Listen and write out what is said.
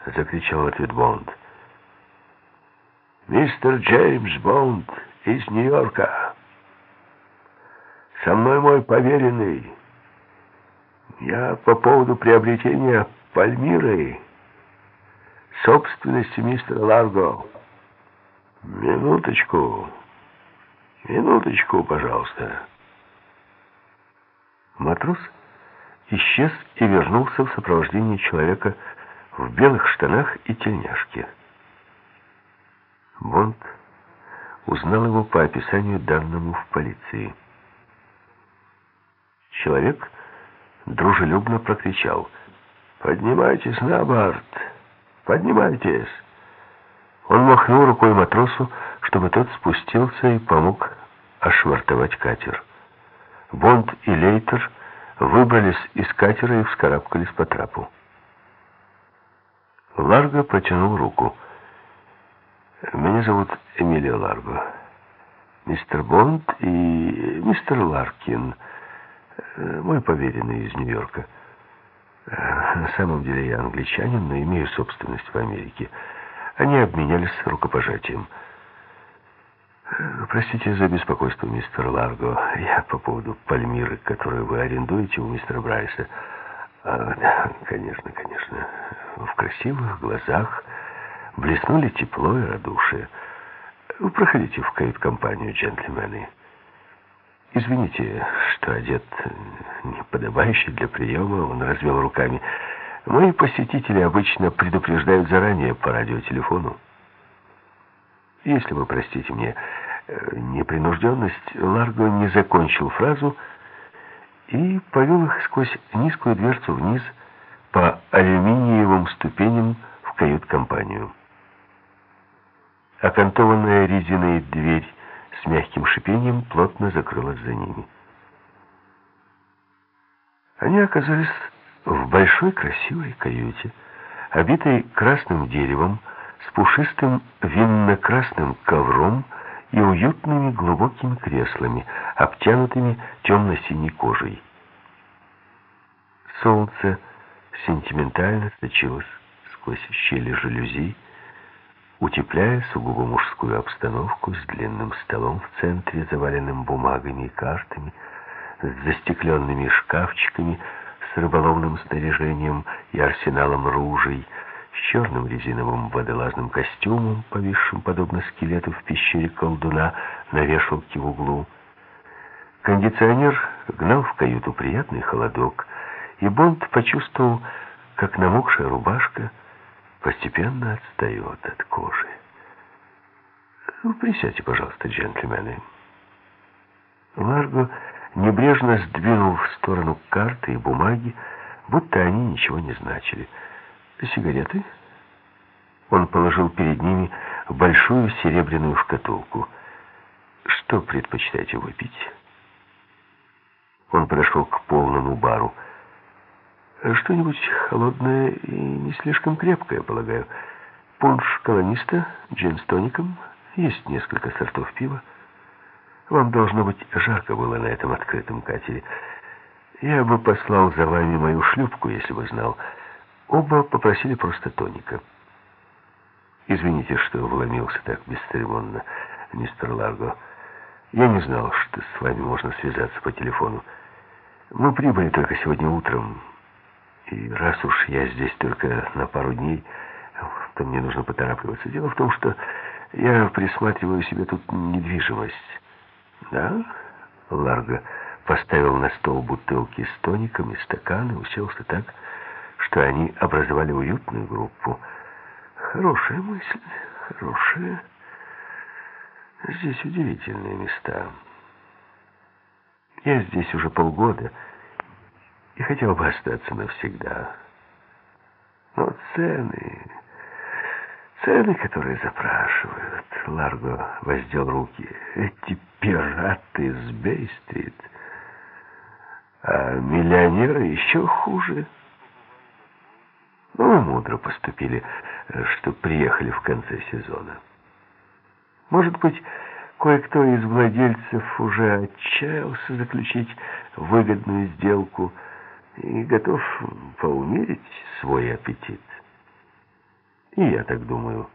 — закричал ответ Бонд. «Мистер Джеймс Бонд из Нью-Йорка. Со мной мой поверенный. Я по поводу приобретения Пальмиры, собственности мистера Ларго. Минуточку, минуточку, пожалуйста». Матрос исчез и вернулся в сопровождении человека в белых штанах и тельняшке. Бонд узнал его по описанию данному в полиции. Человек дружелюбно прокричал «Поднимайтесь на борт! Поднимайтесь!» Он махнул рукой матросу, чтобы тот спустился и помог ошвартовать катер. Бонд и Лейтер выбрались из катера и вскарабкались по трапу. Ларго протянул руку. «Меня зовут Эмилио Ларго. Мистер Бонд и мистер Ларкин, мой поверенный из Нью-Йорка. На самом деле я англичанин, но имею собственность в Америке. Они обменялись рукопожатием». Простите за беспокойство, мистер Ларго. Я по поводу Пальмиры, которую вы арендуете у мистера Брайса. А, да, конечно, конечно. В красивых глазах блеснули тепло и радушие. Проходите в кают-компанию, джентльмены. Извините, что одет неподобающий для приема, он развел руками. Мои посетители обычно предупреждают заранее по радиотелефону. Если вы простите мне э, непринужденность, Ларго не закончил фразу и повел их сквозь низкую дверцу вниз по алюминиевым ступеням в кают-компанию. Окантованная резиной дверь с мягким шипением плотно закрылась за ними. Они оказались в большой красивой каюте, обитой красным деревом, с пушистым винно-красным ковром и уютными глубокими креслами, обтянутыми темно-синей кожей. Солнце сентиментально сочилось сквозь щели жалюзи, утепляя сугубо мужскую обстановку с длинным столом в центре, заваленным бумагами и картами, с застекленными шкафчиками, с рыболовным снаряжением и арсеналом ружей, с черным резиновым водолазным костюмом, повисшим подобно скелету в пещере колдуна на вешалке в углу. Кондиционер гнал в каюту приятный холодок, и Бонд почувствовал, как намокшая рубашка постепенно отстает от кожи. «Присядьте, пожалуйста, джентльмены». Ларго небрежно сдвинул в сторону карты и бумаги, будто они ничего не значили — сигареты?» Он положил перед ними большую серебряную шкатулку. «Что предпочитаете выпить?» Он подошел к полному бару. «Что-нибудь холодное и не слишком крепкое, полагаю. Пунш колониста, джин с тоником, есть несколько сортов пива. Вам должно быть жарко было на этом открытом катере. Я бы послал за вами мою шлюпку, если бы знал». Оба попросили просто тоника. «Извините, что вломился так бесцеремонно, мистер Ларго. Я не знал, что с вами можно связаться по телефону. Мы прибыли только сегодня утром, и раз уж я здесь только на пару дней, то мне нужно поторапливаться. Дело в том, что я присматриваю себе тут недвижимость». «Да?» Ларго поставил на стол бутылки с тоником и стаканы, уселся так, что они образовали уютную группу. Хорошая мысль, хорошая. Здесь удивительные места. Я здесь уже полгода и хотел бы остаться навсегда. Но цены... Цены, которые запрашивают. Ларго воздел руки. Эти пираты с Бей-стрит. А миллионеры еще хуже. Ну, мудро поступили, что приехали в конце сезона. Может быть, кое-кто из владельцев уже отчаялся заключить выгодную сделку и готов поумерить свой аппетит. И я так думаю.